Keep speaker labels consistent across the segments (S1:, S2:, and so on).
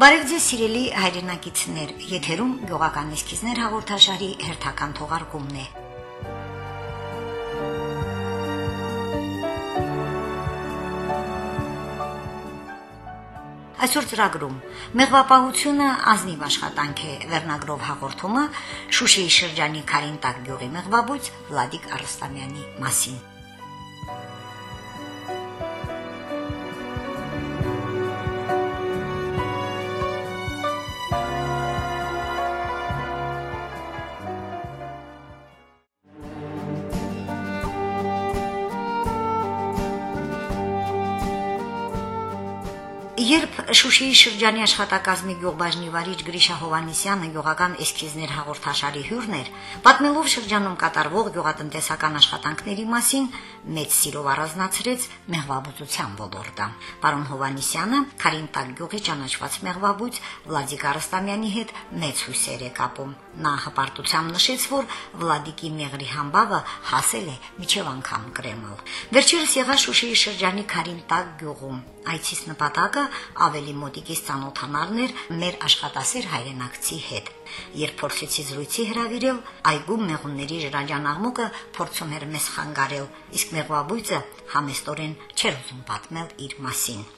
S1: Բարև ձեզ սիրելի հայրենակիցներ, եթերում գյուղական էսքիզներ հաղորդաշարի հերթական թողարկումն է։ Այսօր ծրագրում. Մեղվապահությունը ազնիվ աշխատանք է վերնագրով հաղորդումը Շուշիի շրջանի Քարինտակ գյուղի մեղվաբույց Վլադիկ Արստամյանի մասին։ Շուշիի շրջանի աշխատակազմի գյուղբաժնի վարիչ Գրիշա Հովանիսյանը գյուղական էսքիզներ հաղորդաշարի հյուրն էր, պատմելով շրջանում կատարվող գյուղատնտեսական աշխատանքների մասին, մեծ սիրով առանձնացրեց մեղվաբուծության ոլորտը։ Պարոն Հովանիսյանը Քարինտակ գյուղի ճանաչված մեղվաբույց Վլադիկ Արստամյանի հետ մեծ հույսեր է կապում։ Նա հպարտությամբ նշեց, որ Վլադիկի մեղրի համբավը հասել է միջև անգամ Կրեմլ։ Վերջերս եղա Շուշիի շրջանի Քարինտակ գյուղում։ Այցից նպատակը ավելի մոտիկից ծանոթանալն էր մեր աշխատասեր հայրենակցի հետ։ Երբ փորձեցի զրույցի հրավիրել, այգում մեղունների ժրաջան աղմուկը փորձում էր մեզ խանգարել, իսկ մեղվաբույծը համեստորեն չէր ուզում պատմել իր մասին։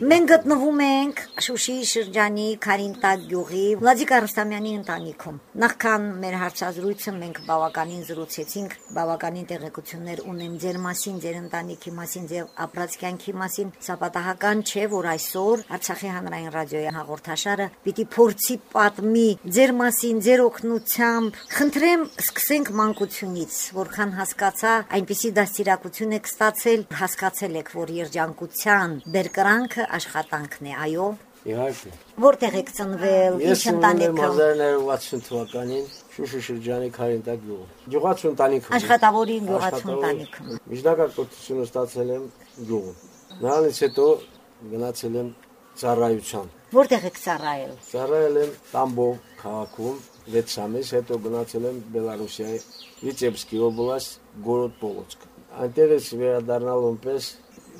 S1: Մենք գտնվում ենք Շուշիի շրջանի Քարինտակ գյուղի Վլադիկ Արստամյանի ընտանիքում։ Նախքան մեր հարցազրույցը մենք բավականին զրուցեցինք, բավականին տեղեկություններ ունեմ ձեր մասին, ձեր ընտանիքի մասին, ձեր ապրած կյանքի մասին։ Սա պատահական չէ, որ այսօր Արցախի հանրային ռադիոյի հաղորդաշարը պիտի փորձի պատմի ձեր մասին, ձեր օգնությամբ։ Խնդրեմ, սկսենք մանկությունից, որքան հասկացա, այնպիսի դաստիարակություն եք ստացել, հասկացել եք, որ երջանկության բերկրանքը աշխատանքն է, այո։
S2: Իհարկե։
S1: Որտեղ եք ծնվել, ինչ
S2: Ես
S1: ընտանիք։
S2: 1960 թվականին Շուշի շրջանի Քարինտակ գյուղ։ Գյուղացու ընտանիքում։
S1: Աշխատավորի գյուղացու ընտանիքում։
S2: Միջնակարգ կրթությունը ստացել եմ գյուղում։ Նրանից հետո գնացել եմ ծառայության։
S1: Որտեղ եք ծառայել։
S2: Ծառայել եմ Տամբով քաղաքում 6 ամիս, հետո գնացել եմ Բելարուսիայի Վիծեբսկի օբլաստ Գորոդ Պոլոցկ։ Այնտեղ ես վերադառնալու պես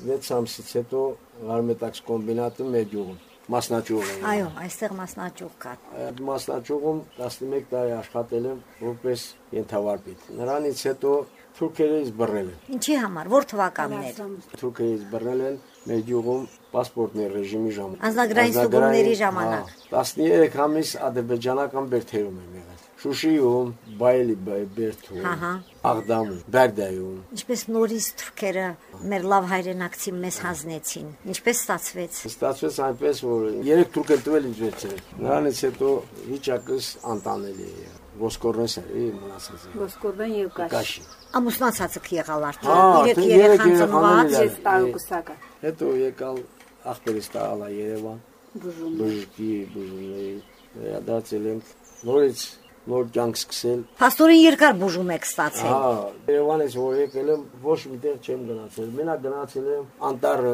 S2: 6 ամսից հետո Ղարմետաքս կոմբինատը մեր գյուղում մասնաճյուղ եմ։
S1: Այո, այստեղ մասնաճյուղ կա։
S2: Այդ մասնաճյուղում 11 տարի աշխատել եմ որպես ենթավարպետ։ Նրանից հետո թուրքերից բռնել են։
S1: Ինչի համար, որ թվականներ։
S2: Թուրքերից բռնել են մեր գյուղում պասպորտների ռեժիմի ժամանակ։
S1: Անձնագրային ստուգումների ժամանակ։
S2: հա, 13 ամիս ադրբեջանական բերթերում եմ եղել։ Շուշիում, Բայելի Բերթում, Աղդամում, Բերդայում։
S1: Ինչպես նորից թուրքերը մեր լավ հայրենակցի մեզ հանձնեցին։ Ինչպես ստացվեց։
S2: Ստացվեց այնպես, որ երեք թուրք են տվել ինձ վերցրել։ Նրանից հետո վիճակս անտանելի է։ Ոսկորնես է մնացած։ է։
S3: Ոսկորբեն եւ կաշ։
S2: Կաշի։
S1: Ամուսնացած եք եղալ արդեն։ Երեք երեխան
S2: երեք
S1: ծնված։
S3: Ես տարուկուսակա։
S2: Հետո եկալ աղբերից տալա Երևան,
S3: Բուժում։
S2: բժշկի, բժշկի, վերադարձել եմ նորից նոր կյանք սկսել։
S1: Փաստորեն երկար բուժում եք ստացել։
S2: Հա, Երևանից որ եկել եմ, ոչ միտեղ չեմ գնացել։ Մենակ գնացել եմ Անտարը,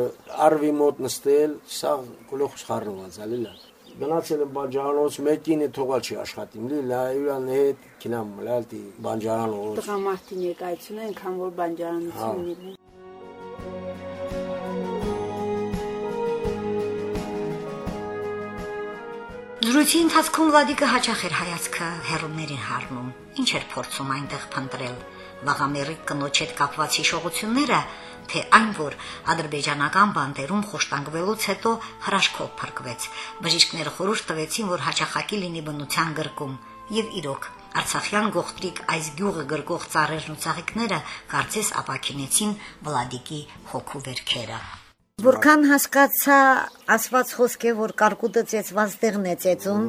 S2: Արվի մոտ նստել, սա գլուխս խառնված, ալիլա։ Գնացել եմ բանջարանոց, մեկին է թողալ չի աշխատիմ։ Լիլա յուրան հետ կինամ մլալտի բանջարանոց։
S3: Տղամարդին եկայցուն այնքան որ բանջարանություն ունի։
S1: Զրույցի ընթացքում Վլադիկը հաճախ էր հայացքը հերումներին հառնում։ Ինչ էր փորձում այնտեղ փնտրել։ Վաղամերիկ կնոջ հետ կապված հիշողությունները, թե այն, որ ադրբեջանական բանդերում խոշտանգվելուց հետո հրաշքով փրկվեց։ Բժիշկները խորհուրդ տվեցին, որ հաճախակի լինի բնության գրկում։ Եվ իրոք, Արցախյան գողտրիկ այս գյուղը գրկող ծառերն ու ծաղիկները կարծես ապակինեցին Վլադիկի հոգու վերքերը։ Որքան հասկացա, ասված խոսք է, որ կարկուտը ծեծված տեղն է ծեծում,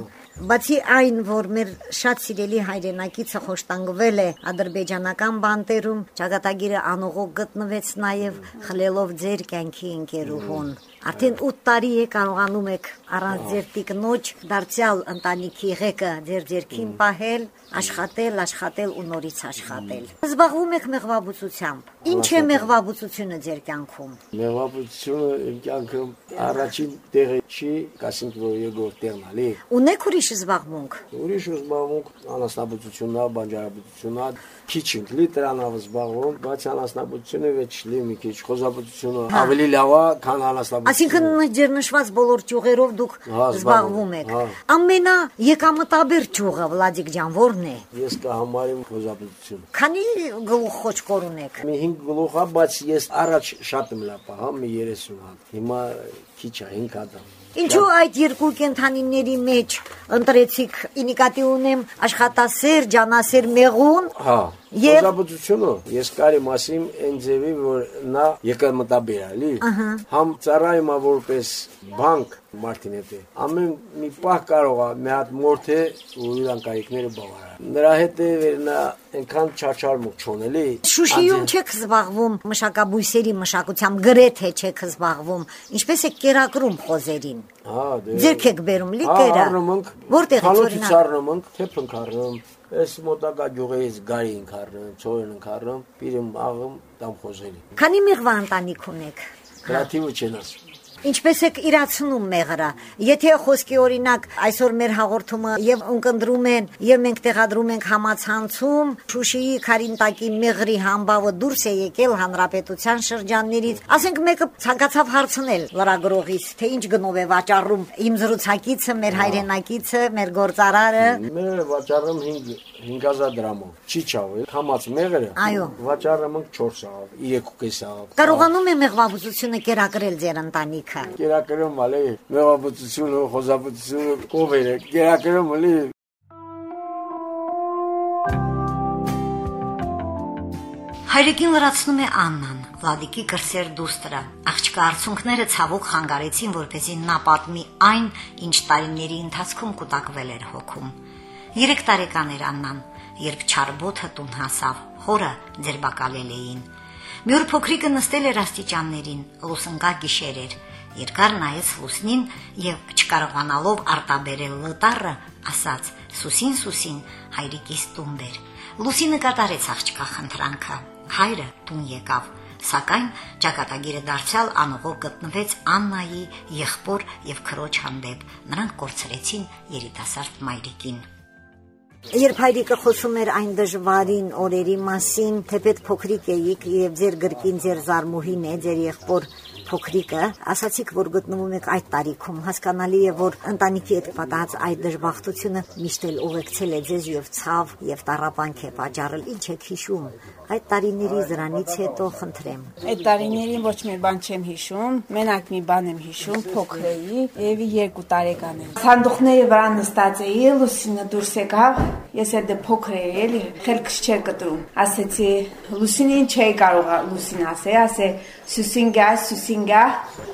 S1: բացի այն, որ մեր շատ սիրելի հայրենակիցը խոշտանգվել է ադրբեջանական բանտերում, ճակատագիրը անողոք գտնվեց նաև խլելով ձեր կյանքի ընկերուհուն։ Արդեն 8 տարի է կարողանում եք առանց ձեր տիկնոջ դարձյալ ընտանիքի ղեկը ձեր ձերքին պահել, աշխատել, աշխատել ու նորից աշխատել։ Զբաղվում եք մեղվաբուծությամբ։ Ինչ է մեղվաբուծությունը ձեր կյանքում։
S2: Մեղվաբուծությունը իմ կյանքում Առաջին տեղը չի, ասենք որ երկրորդ տեղն ալի։
S1: Ունեք ուրիշ զբաղմունք։
S2: Ուրիշ զբաղմունք անասնաբուծությունն է, բանջարաբուծությունն է, քիչ ենք լի դրանով զբաղվում, բայց անասնաբուծությունը վեճ լի մի քիչ խոզաբուծությունը ավելի լավ է, քան անասնաբուծությունը։
S1: Այսինքն ջերնշված բոլոր ճյուղերով դուք
S2: Հա,
S1: զբաղվում
S2: զբաղվում,
S1: եք։
S2: հա։
S1: Ամենա եկամտաբեր ճյուղը Վլադիկ ջան ո՞րն է։
S2: Ես կհամարեմ խոզաբուծությունը։
S1: Քանի գլուխ խոչկոր ունեք։
S2: Մի 5 գլուխ է, բայց ես առաջ շատ եմ լապա, հա, մի 30 հատ։ Հիմա քիչ է, 5 հատ
S1: Ինչու այդ երկու կենթանիների մեջ ընտրեցիք ինիկատի ունեմ աշխատասեր, ջանասեր մեղուն։
S2: Հա։
S1: Եվ-
S2: Խոզաբուծությունը ես կարի մասիմ այն ձևի, որ նա եկամտաբեր է, լի։ Համ ծառայում է որպես բանկ Մարտին հետ։ է։ Ամեն մի պահ կարող է մի հատ մորթե ու իր անկայքները բավարար։ Նրա հետ է նա այնքան չարչարմուկ չունելի։
S1: Շուշիում չեք զբաղվում մշակաբույսերի մշակությամբ, գրեթե չեք զբաղվում։ Ինչպես է կերակրում խոզերին։
S2: Հա, դե։
S1: Ձերք եք բերում
S2: Հա,
S1: լիկերը։
S2: առնում ենք։
S1: Որտեղից օրինակ։
S2: առնում ենք, թեփ առնում։ Այս մոտակա գյուղերից գարի ենք առնում, ծորեն ենք առնում, պիրում աղում, տամ խոզերի։
S1: Քանի մեղվա ընտանիք ունեք։
S2: Կրատիվը չեն ասում։
S1: Ինչպես եք իրացնում մեղրը։ Եթե խոսքի օրինակ այսօր մեր հաղորդումը եւ ընկնդրում են եւ մենք տեղադրում ենք համացանցում Շուշիի Խարինտակի մեղրի համբավը դուրս է եկել հանրապետության շրջաններից, ասենք մեկը ցանկացավ հարցնել լրագրողից, թե ինչ գնով է վաճառում իմ զրուցակիցը, մեր հայրենակիցը, մեր գործարարը։
S2: Մեղրը վաճառում 5 5000 դրամով։ Չի չավել, համաց մեղրը։
S1: Այո։
S2: Վաճառում ենք 4 աղավ, 3.5 աղավ։
S1: Կարողանում է մեղվաբուծությունը կերակրել ձեր ընտանիքը։
S2: Կերակրում ալի, մեղաբուծությունը, խոզաբուծությունը կովերը, կերակրում ալի։
S1: Հայրիկին լրացնում է Աննան, Վլադիկի կրսեր դուստրը։ Աղջկա արցունքները ցավոք խանգարեցին, որպեսզի նա պատմի այն, ինչ տարիների ընթացքում կուտակվել էր հոգում։ 3 տարեկան էր Աննան, երբ Չարբոթը տուն հասավ, հորը ձերբակալել էին։ Մի օր փոքրիկը նստել էր աստիճաններին, լուսնկա գիշեր էր։ Երկար նայեց լուսնին եւ չկարողանալով արտաբերել լտարը, ասաց. «Սուսին, սուսին, հայրիկիս տուն բեր»։ Լուսինը կատարեց աղջկա խնդրանքը։ Հայրը տուն եկավ, սակայն ճակատագիրը դարձյալ անողով գտնվեց Աննայի եղբոր եւ քրոջ հանդեպ։ Նրանք կորցրեցին երիտասարդ մայրիկին։ Երբ հայրիկը խոսում էր այն դժվարին օրերի մասին, թեպետ փոքրիկ էիք եւ ձեր գրկին ձեր զարմուհին է, ձեր եղբոր փոքրիկը, ասացիք, որ գտնվում եք այդ տարիքում, հասկանալի է, որ ընտանիքի հետ պատահած այդ դժբախտությունը միշտ էլ ուղեկցել է ձեզ եւ ցավ եւ տարապանք է պատճառել։ Ինչ եք հիշում այդ տարիների դրանից հետո խնդրեմ։
S3: Այդ տարիներին ոչ մի բան չեմ հիշում, մենակ մի բան եմ հիշում, փոքր էի, եւի 2 տարեկան եմ։ Սանդուղքների վրա նստած էի, Լուսինը դուրս եկավ, ես դե փոքր էի, էլի, խելքս չէր կտրում։ Ասեցի, Լուսինին չէի կարող Լուսին ասել, ասե Սուսինգա, Սուսինգա,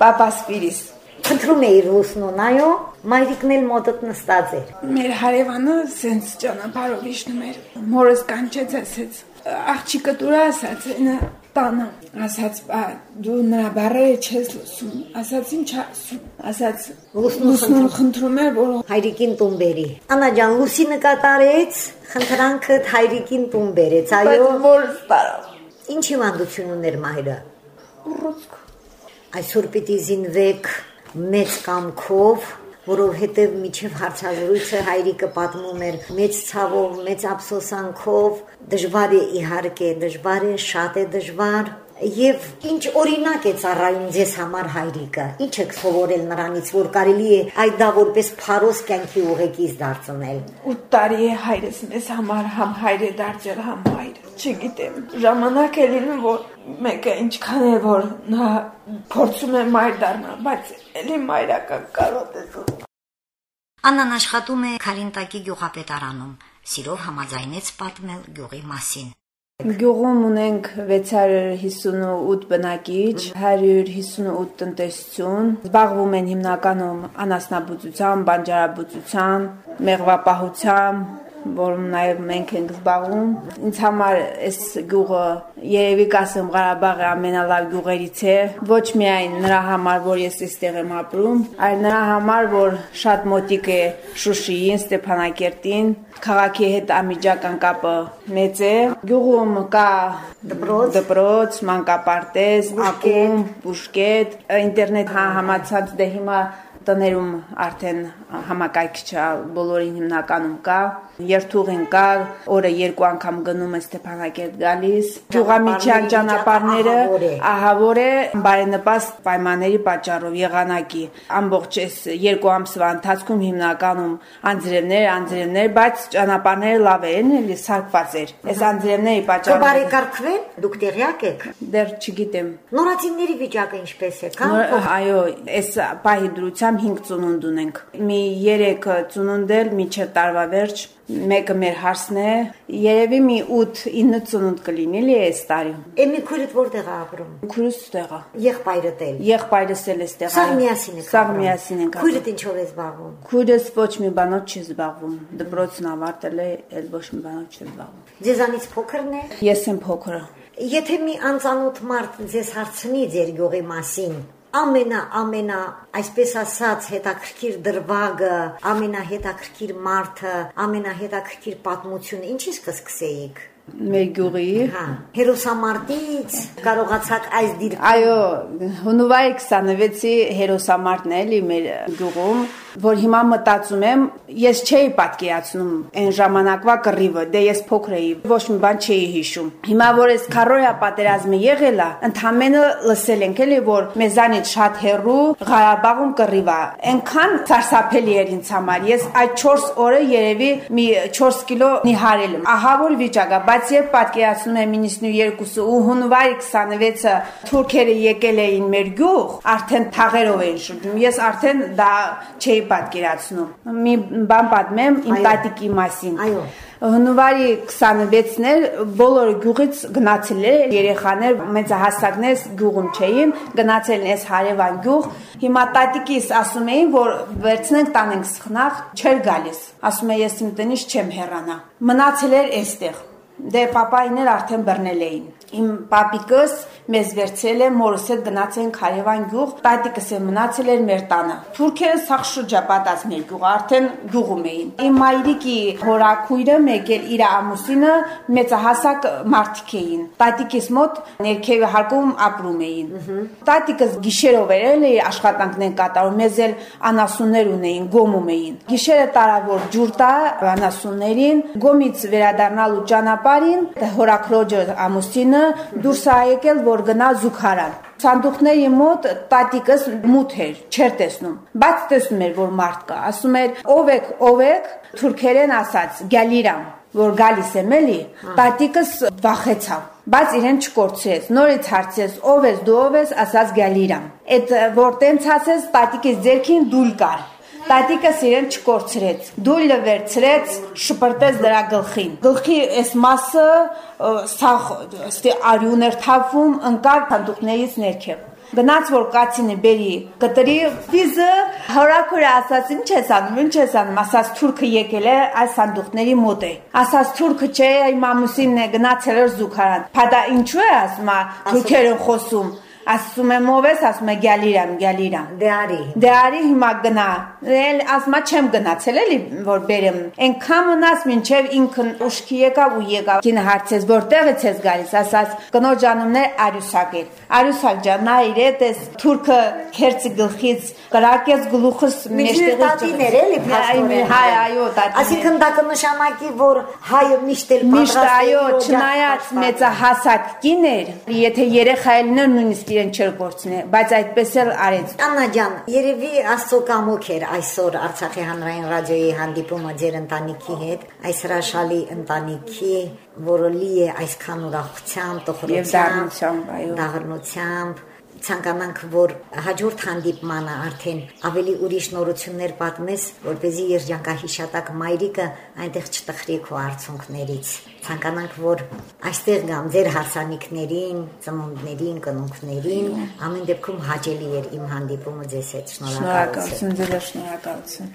S3: պապա Սպիրիս։
S1: Խնդրում էի ռուսնուն, այո, մայրիկն էլ մոտդ նստած էր։
S3: Մեր հարևանը սենց ճանապարհով իջնում էր։ Մորս կանչեց ասեց. աղջիկը դուր ասաց, նա տանը ասաց, «Բա, դու նրա բառերը չես լսում։ Ասաց ինչ ասում։ Ասաց
S1: Լուսնու
S3: լուսնուն խնդրում էր, որ
S1: Հայրիկին տուն բերի։ Անա ջան, լուսինը կատարեց, խնդրանքը հայրիկին տուն բերեց, այո։
S3: բայց որս տարավ։
S1: Ինչ հիվանդություն ուներ մայրը։
S3: Ռուսկ։
S1: Այսօր պիտի զինվեք մեծ կամքով, որովհետև միջև հարցազրույցը հայրիկը պատմում էր մեծ ցավով, մեծ ափսոսանքով, դժվար է իհարկե, դժվար է, շատ է դժվար, Եվ ինչ օրինակ է ծառայում ձեզ համար հայրիկը։ Ինչ եք սովորել նրանից, որ կարելի է այդ դա որպես փարոս կյանքի ուղեկից դարձնել։
S3: 8 տարի է հայրս մեզ համար համ հայր է դարձել, համ հայր։ Չգիտեմ, ժամանակ է լինում, որ մեկը ինչքան է որ նա փորձում է մայր դառնալ, բայց էլի մայրական կարոտ է զուտ։
S1: Աննան աշխատում է Խարինտակի գյուղապետարանում։ Սիրով համաձայնեց պատմել գյուղի մասին։
S3: Գյուղում ունենք 658 բնակիչ, 158 տնտեսություն։ Զբաղվում են հիմնականում անասնաբուծությամբ, բանջարաբուծությամբ, մեղվապահությամբ, որում նաև մենք ենք զբաղվում։ Ինձ համար այս գյուղը երևի կասեմ Ղարաբաղի ամենալավ գյուղերից է, ոչ միայն նրա համար, որ ես այստեղ եմ ապրում, այլ նրա համար, որ շատ մոտիկ է Շուշիին, Ստեփանակերտին, քաղաքի հետ ամիջական կապը մեծ է։ Գյուղում կա
S1: դպրոց,
S3: դպրոց, մանկապարտեզ, ակումբ, բուժկետ, ինտերնետ հա- համացած դե հիմա տներում արդեն համակարգիչը բոլորին հիմնականում կա, երթուղին կա, օրը երկու անգամ գնում է Ստեփանակերտ գալիս։ Գյուղամիջյան ճանապարհները ահավոր է բարենպաստ պայմանների պատճառով եղանակի։ Ամբողջ այս երկու ամսվա ընթացքում հիմնականում անձրևներ, անձրևներ, բայց ճանապարհները լավ են, էլի սարքված էր։ Այս անձրևների պատճառով
S1: Կբարեկարգվեն, դուք տեղյակ եք։
S3: դեռ չգիտեմ։
S1: Նորացիների վիճակը ինչպես է, կամ
S3: Նոր- Այո, այս պահի դրությամբ 5 ծնունդ ունենք։ Մի 3 ծնունդել միջև տարվա վերջ, մեկը մեր հարսն է։ Երևի մի 8-9 ծնունդ կլինի լի այս տարի։
S1: Էմի քույրդ որտեղ է ապրում։
S3: Քուրս տեղա։
S1: Եղբայրդ էլ։
S3: Եղբայրս էլ է ստեղ։
S1: Սաղ միասին եք։
S3: Սաղ միասին ենք։
S1: Քույրդ ինչով է զբաղվում։
S3: Քուրս ոչ մի բանով չի զբաղվում։ Դպրոցն ավարտել է, էլ ոչ մի բանով չի զբաղվում։
S1: Ձեզանից փոքրն է։
S3: Ես եմ փոքրը։
S1: Եթե մի անծանոթ մարդ ձեզ հարցնի ձեր գյուղի մասին, ամենա ամենա այսպես ասած հետաքրքիր դրվագը, ամենահետաքրքիր մարդը, ամենահետաքրքիր պատմությունը ինչից կսկսեիք։
S3: Մեր գյուղի
S1: Հա, հերոսամարտից կարողացաք այս դիրք
S3: Այո, հունվարի 26-ի հերոսամարտն էլի մեր գյուղում, որ հիմա մտածում եմ, ես չէի պատկերացնում այն ժամանակվա կռիվը, դե ես փոքր էի, ոչ մի բան չէի հիշում։ Հիմա որ այս քարոյա պատերազմը եղել է, ընդամենը լսել ենք էլի, որ մեզանից շատ հեռու Ղարաբաղում կռիվ է։ Այնքան սարսափելի էր ինձ համար։ Ես այդ 4 օրը երևի մի 4 կիլո նիհարել եմ։ Ահա որ վիճակ է, բայց երբ պատկերացնում եմ 92-ը ու հունվարի 26-ը թուրքերը եկել էին մեր գյուղ, արդեն թաղերով էին շրջում։ Ես արդեն դա չէի պատկերացնում։ Մի բան պատմեմ իմ տատիկի մասին։
S1: Այո։
S3: Հունվարի 26-ն էր, բոլորը գյուղից գնացել էր, երեխաներ, մեծահասակներ գյուղում չէին, գնացել են այս հարևան գյուղ։ Հիմա տատիկիս ասում էին, որ վերցնենք տանենք սխնախ, չէր գալիս։ Ասում է ես իմ տնից չեմ հեռանա։ Մնացել էր այստեղ։ Դե papayiներ արդեն բռնել էին։ Իմ պապիկս մեզ վերցել է մորս հետ գնացել Խարևան գյուղ, տատիկս է մնացել էր մեր տանը։ Թուրքերը սաղ շրջապատած մեր գյուղը, արդեն գյուղում էին։ Իմ մայրիկի հորաքույրը մեկ էլ իր ամուսինը մեծահասակ մարդիկ էին։ Տատիկիս մոտ ներքևի հարկում ապրում էին։ Տատիկս գիշերով էր էլի աշխատանքներ կատարում, մեզ էլ անասուններ ունեին, գոմում էին։ Գիշերը տարավոր ջուր տա անասուններին, գոմից վերադառնալու ճանապարհին հորաքրոջը ամուսինը դուրս ա եկել, որ գնա զուգարան։ Սանդուղքների մոտ տատիկս մութ էր, չէր տեսնում, բայց տեսնում էր, որ մարդ կա։ Ասում էր. «Ով եք, ով եք»։ Թուրքերեն ասաց. «Գալիրամ» որ գալիս եմ էլի, տատիկս վախեցավ, բայց իրեն չկորցրեց։ Նորից հարցեց. «Ով ես, դու ով ես»։ Ասաց Գալիրամ։ Այդ որ տենց ասեց, տատիկս ձերքին դուլ կար։ Տատիկս իրեն չկորցրեց։ Դուլը վերցրեց, շպրտեց դրա գլխին։ Գլխի այս մասը ը, սաղ ստի արյուն էր թափվում, ընկավ սանդուղներից ներքև։ Գնաց որ կացինը բերի կտրի վիզը հորակուրը ասաց ինչ ես անում ինչ ես անում ասաց թուրքը եկել է այս սանդուղների մոտ է ասաց թուրքը չէ իմ ամուսինն է գնացել էր զուգարան փադա ինչու է ասում ա, թուրքերեն խոսում ասում եմ ով ես ասում է գալիրամ գալիրամ
S1: Դե արի։
S3: Դե արի հիմա գնա։ Էլ ասма չեմ գնացել էլի որ բերեմ։ Այնքան մնաց մինչև ինքն ուշքի եկավ ու եկավ։ Կին հարցեց որտեղից ես գալիս, ասաց կնոջ անունն է Արյուսակ էր։ Արյուսակ ջան, նա իր հետ էս թուրքը քերծի գլխից կրակեց գլուխս
S1: Միջնի տատիներ էլի փաստորեն։
S3: Հայ, այո, տատիներ։
S1: Այսինքն դա կնշանակի, որ հայը միշտ էլ
S3: Միշտ
S1: պատրաստ է
S3: այո,
S1: իր օջախ
S3: չնայած մեծահասակ կին էր, եթե երեխա լիներ նույնիսկ իրեն չէր գործնե, բայց այդպես էլ արեց։
S1: Աննա ջան, երևի Աստծո կամոք էր այսօր Արցախի հանրային ռադիոյի հանդիպումը ձեր ընտանիքի հետ, այս հրաշալի ընտանիքի, որը լի է այսքան ուրախությամբ, տխրությամբ,
S3: դառնությամբ, այո։
S1: դաղրնությամբ ցանկանանք որ հաջորդ հանդիպմանը արդեն ավելի ուրիշ նորություններ պատմես, որ เป զի երջանկահիշատակ մայրիկը այնտեղ չտխրի քո արցունքներից։ Ցանկանանք որ այստեղ գամ ձեր հարսանիքներին, ծնունդներին, կնունքներին, ամեն դեպքում հաճելի էր իմ հանդիպումը ձեզ հետ։ Շնորհակալություն։
S3: Շնորհակալություն, ձեր շնորհակալություն։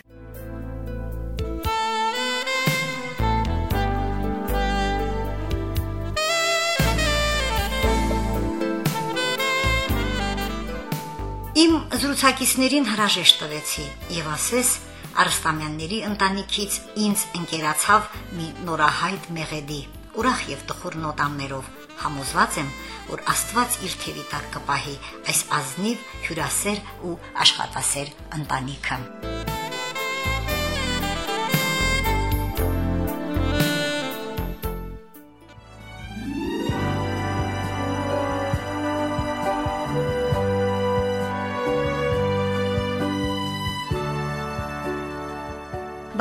S1: Իմ զրուցակիցներին հրաժեշտ տվեցի եւ ասես Արստամյանների ընտանիքից ինձ ընկերացավ մի նորահայտ մեղեդի, ուրախ եւ տխուր նոտամներով։ Համոզված եմ, որ Աստված իր թևի տակ կպահի այս ազնիվ, հյուրասեր ու աշխատասեր ընտանիքը։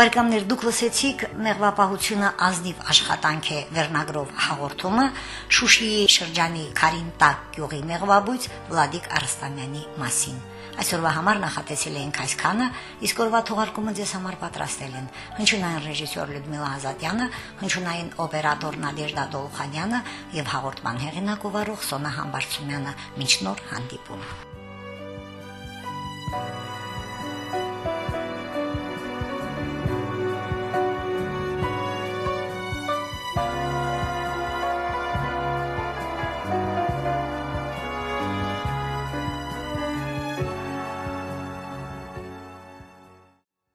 S1: Բարեկամներ դուք լսեցիք մեղվապահությունը ազնիվ աշխատանք է վերնագրով հաղորդումը Շուշիի շրջանի Կարինտակ գյուղի մեղվաբույց Վլադիկ Արստամյանի մասին։ Այսօրվա համար նախատեսել էինք այսքանը, իսկ օրվա թողարկումը ձեզ համար պատրաստել են հնչյունային ռեժիսոր Լյուդմիլա Ազատյանը, հնչյունային օպերատոր Նադեժդա Դոլխանյանը եւ հաղորդման հեղինակ ով Սոնա Համբարձումյանը։ Մինչ նոր հանդիպում։